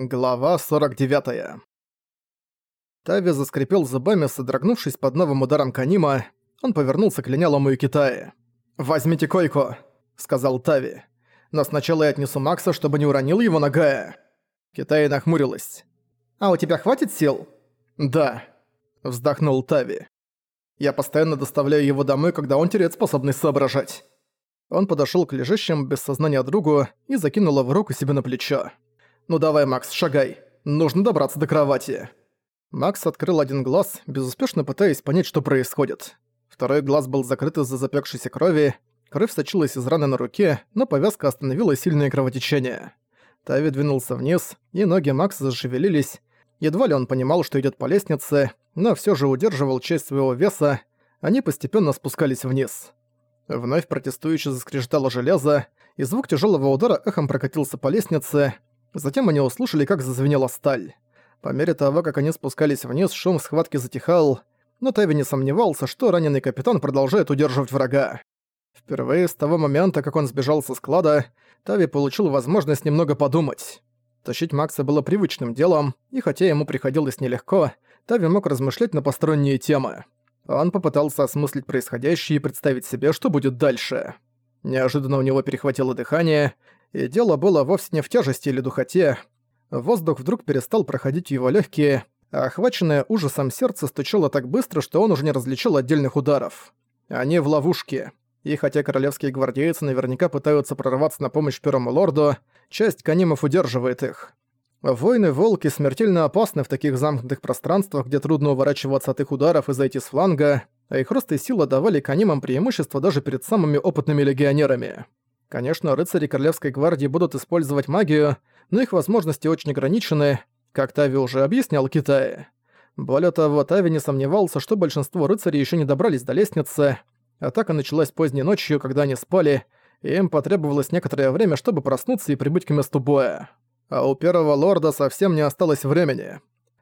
Глава 49. Тави заскрипел зубами, содрогнувшись под новым ударом Канима. Он повернулся к линялому и Китае. «Возьмите койку», — сказал Тави. «Но сначала я отнесу Макса, чтобы не уронил его на Гая». Китай нахмурилась. «А у тебя хватит сил?» «Да», — вздохнул Тави. «Я постоянно доставляю его домой, когда он теряет способность соображать». Он подошёл к лежащему без сознания другу и закинул его руку себе на плечо. «Ну давай, Макс, шагай. Нужно добраться до кровати». Макс открыл один глаз, безуспешно пытаясь понять, что происходит. Второй глаз был закрыт из-за запекшейся крови, кровь сочилась из раны на руке, но повязка остановила сильное кровотечение. Тави двинулся вниз, и ноги Макса зашевелились. Едва ли он понимал, что идет по лестнице, но все же удерживал часть своего веса, они постепенно спускались вниз. Вновь протестующе заскрежетало железо, и звук тяжелого удара эхом прокатился по лестнице, Затем они услышали, как зазвенела сталь. По мере того, как они спускались вниз, шум схватки затихал, но Тави не сомневался, что раненый капитан продолжает удерживать врага. Впервые с того момента, как он сбежал со склада, Тави получил возможность немного подумать. Тащить Макса было привычным делом, и хотя ему приходилось нелегко, Тави мог размышлять на посторонние темы. Он попытался осмыслить происходящее и представить себе, что будет дальше. Неожиданно у него перехватило дыхание, и дело было вовсе не в тяжести или духоте. Воздух вдруг перестал проходить в его легкие, а охваченное ужасом сердце стучало так быстро, что он уже не различил отдельных ударов. Они в ловушке. И хотя королевские гвардейцы наверняка пытаются прорваться на помощь Первому Лорду, часть канимов удерживает их. Войны-волки смертельно опасны в таких замкнутых пространствах, где трудно уворачиваться от их ударов и зайти с фланга, а их рост и сила давали канимам преимущество даже перед самыми опытными легионерами. Конечно, рыцари Королевской гвардии будут использовать магию, но их возможности очень ограничены, как Тави уже объяснял Китае. Более того, Тави не сомневался, что большинство рыцарей еще не добрались до лестницы. Атака началась поздней ночью, когда они спали, и им потребовалось некоторое время, чтобы проснуться и прибыть к месту боя. А у первого лорда совсем не осталось времени.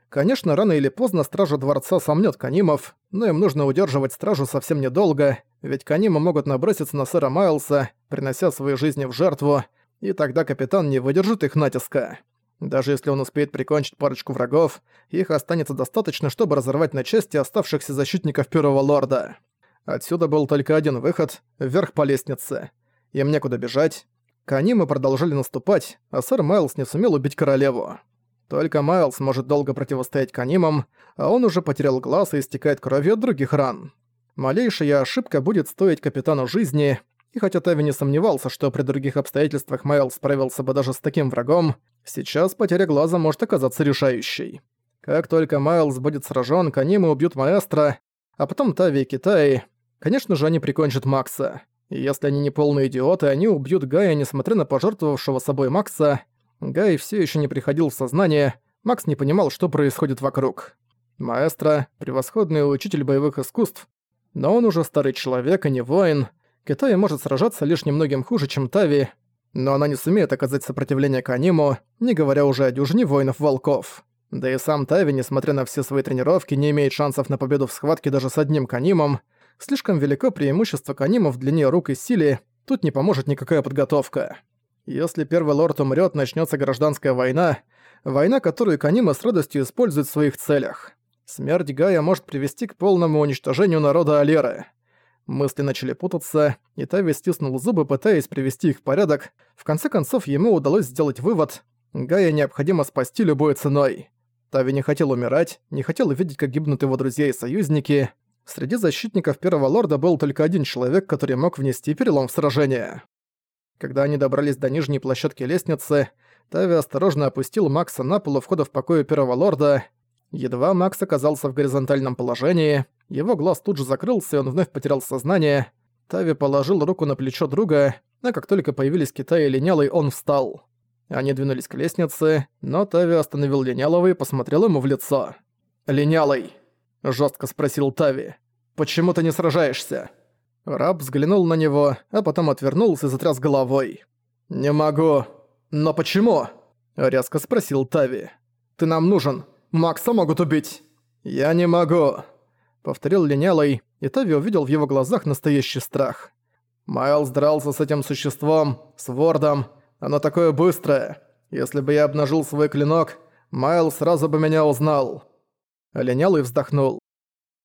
Конечно, рано или поздно стража дворца сомнёт Канимов, но им нужно удерживать стражу совсем недолго, ведь Канимы могут наброситься на сэра Майлса, принося свои жизни в жертву, и тогда капитан не выдержит их натиска. Даже если он успеет прикончить парочку врагов, их останется достаточно, чтобы разорвать на части оставшихся защитников Первого Лорда. Отсюда был только один выход — вверх по лестнице. Им некуда бежать. Канимы продолжали наступать, а сэр Майлз не сумел убить королеву. Только Майлз может долго противостоять Канимам, а он уже потерял глаз и истекает кровью от других ран. Малейшая ошибка будет стоить капитану жизни, и хотя Тави не сомневался, что при других обстоятельствах Майлз справился бы даже с таким врагом, сейчас потеря глаза может оказаться решающей. Как только Майлз будет сражен, Канимы убьют маэстро, а потом Тави и Китай. Конечно же, они прикончат Макса. И если они не полные идиоты, они убьют Гая, несмотря на пожертвовавшего собой Макса, Гай все еще не приходил в сознание, Макс не понимал, что происходит вокруг. Маэстро — превосходный учитель боевых искусств, но он уже старый человек, а не воин. Китай может сражаться лишь немногим хуже, чем Тави, но она не сумеет оказать сопротивление Каниму, не говоря уже о дюжине воинов-волков. Да и сам Тави, несмотря на все свои тренировки, не имеет шансов на победу в схватке даже с одним Канимом. Слишком велико преимущество Канима в длине рук и силе, тут не поможет никакая подготовка. Если первый лорд умрет, начнется гражданская война, война, которую Канима с радостью использует в своих целях. Смерть Гая может привести к полному уничтожению народа Алеры. Мысли начали путаться, и Тави стиснул зубы, пытаясь привести их в порядок. В конце концов, ему удалось сделать вывод – Гая необходимо спасти любой ценой. Тави не хотел умирать, не хотел видеть, как гибнут его друзья и союзники. Среди защитников Первого Лорда был только один человек, который мог внести перелом в сражение. Когда они добрались до нижней площадки лестницы, Тави осторожно опустил Макса на пол у входа в покое Первого Лорда. Едва Макс оказался в горизонтальном положении, его глаз тут же закрылся, и он вновь потерял сознание. Тави положил руку на плечо друга, а как только появились Китай и Линялый, он встал. Они двинулись к лестнице, но Тави остановил Линялого и посмотрел ему в лицо. «Линялый!» – жестко спросил Тави. «Почему ты не сражаешься?» Раб взглянул на него, а потом отвернулся и затряс головой. «Не могу. Но почему?» – резко спросил Тави. «Ты нам нужен. Макса могут убить». «Я не могу», – повторил Линялый, и Тави увидел в его глазах настоящий страх. Майлз дрался с этим существом, с Вордом. Оно такое быстрое. Если бы я обнажил свой клинок, Майл сразу бы меня узнал». Линялый вздохнул.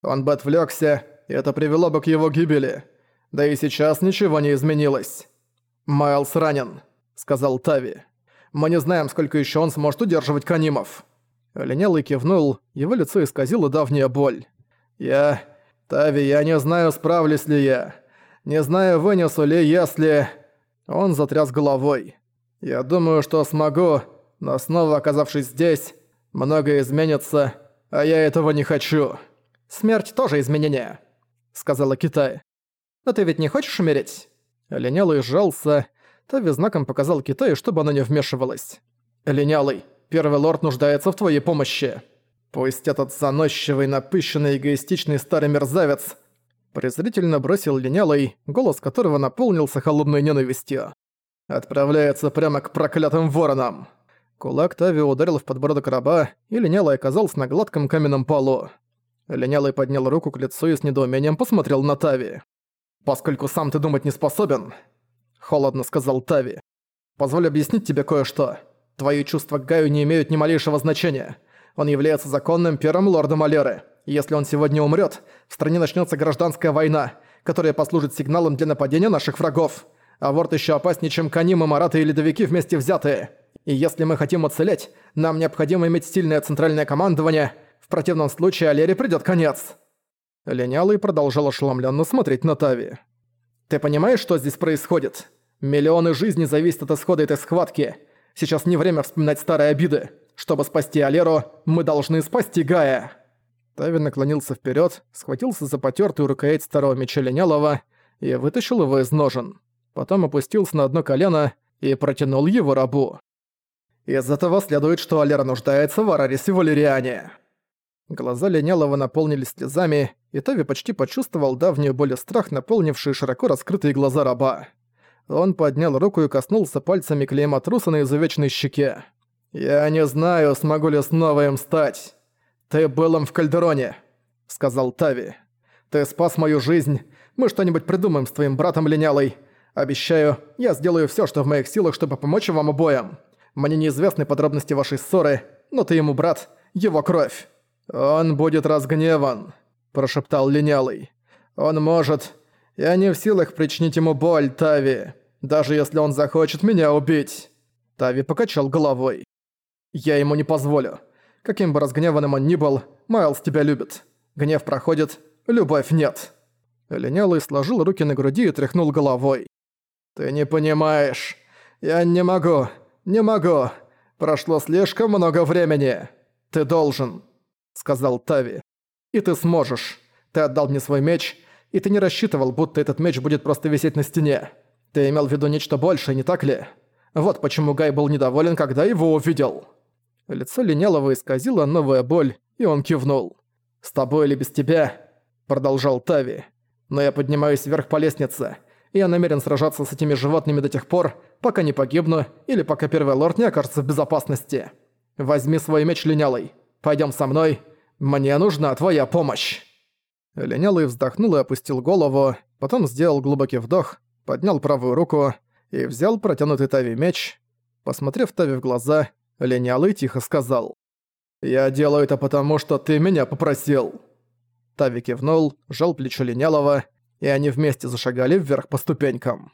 Он бы отвлекся, и это привело бы к его гибели. Да и сейчас ничего не изменилось. «Майлз ранен», — сказал Тави. «Мы не знаем, сколько еще он сможет удерживать канимов». Линялый кивнул, его лицо исказило давняя боль. «Я... Тави, я не знаю, справлюсь ли я. Не знаю, вынесу ли, если...» Он затряс головой. «Я думаю, что смогу, но снова оказавшись здесь, многое изменится, а я этого не хочу». «Смерть тоже изменение», — сказала Китай. «Но ты ведь не хочешь умереть?» Линялый сжался. Тави знаком показал Китаю, чтобы она не вмешивалась. «Линялый, первый лорд нуждается в твоей помощи. Пусть этот заносчивый, напыщенный, эгоистичный старый мерзавец презрительно бросил линялый, голос которого наполнился холодной ненавистью. «Отправляется прямо к проклятым воронам!» Кулак Тави ударил в подбородок раба, и линялый оказался на гладком каменном полу. Линялый поднял руку к лицу и с недоумением посмотрел на Тави. «Поскольку сам ты думать не способен», — холодно сказал Тави, — «позволь объяснить тебе кое-что. Твои чувства к Гаю не имеют ни малейшего значения. Он является законным первым лордом Алеры. Если он сегодня умрет, в стране начнется гражданская война, которая послужит сигналом для нападения наших врагов. А ворд еще опаснее, чем Канимы, Мараты и Ледовики вместе взятые. И если мы хотим уцелеть, нам необходимо иметь сильное центральное командование. В противном случае Алере придёт конец». Линялый продолжал ошеломленно смотреть на Тави. «Ты понимаешь, что здесь происходит? Миллионы жизней зависят от исхода этой схватки. Сейчас не время вспоминать старые обиды. Чтобы спасти Алеру, мы должны спасти Гая!» Тави наклонился вперед, схватился за потертую рукоять старого меча Линялова и вытащил его из ножен. Потом опустился на одно колено и протянул его рабу. «Из этого следует, что Алера нуждается в Арарисе Валериане». Глаза Линялова наполнились слезами, и Тави почти почувствовал давнюю боль и страх, наполнившие широко раскрытые глаза раба. Он поднял руку и коснулся пальцами клейма труса на изувеченной щеке. «Я не знаю, смогу ли снова им стать. Ты был им в Кальдероне», — сказал Тави. «Ты спас мою жизнь. Мы что-нибудь придумаем с твоим братом Линялой. Обещаю, я сделаю всё, что в моих силах, чтобы помочь вам обоим. Мне неизвестны подробности вашей ссоры, но ты ему брат, его кровь». «Он будет разгневан», – прошептал Линялый. «Он может... Я не в силах причинить ему боль, Тави, даже если он захочет меня убить». Тави покачал головой. «Я ему не позволю. Каким бы разгневанным он ни был, Майлз тебя любит. Гнев проходит, любовь нет». Линялый сложил руки на груди и тряхнул головой. «Ты не понимаешь. Я не могу, не могу. Прошло слишком много времени. Ты должен». — сказал Тави. «И ты сможешь. Ты отдал мне свой меч, и ты не рассчитывал, будто этот меч будет просто висеть на стене. Ты имел в виду нечто большее, не так ли? Вот почему Гай был недоволен, когда его увидел». Лицо Линялого исказило новая боль, и он кивнул. «С тобой или без тебя?» – продолжал Тави. «Но я поднимаюсь вверх по лестнице, и я намерен сражаться с этими животными до тех пор, пока не погибну или пока Первый Лорд не окажется в безопасности. Возьми свой меч, Линялый. Пойдем со мной. Мне нужна твоя помощь!» Линялый вздохнул и опустил голову, потом сделал глубокий вдох, поднял правую руку и взял протянутый Тави меч. Посмотрев Тави в глаза, Линялый тихо сказал. «Я делаю это потому, что ты меня попросил!» Тави кивнул, жал плечо Линялого, и они вместе зашагали вверх по ступенькам.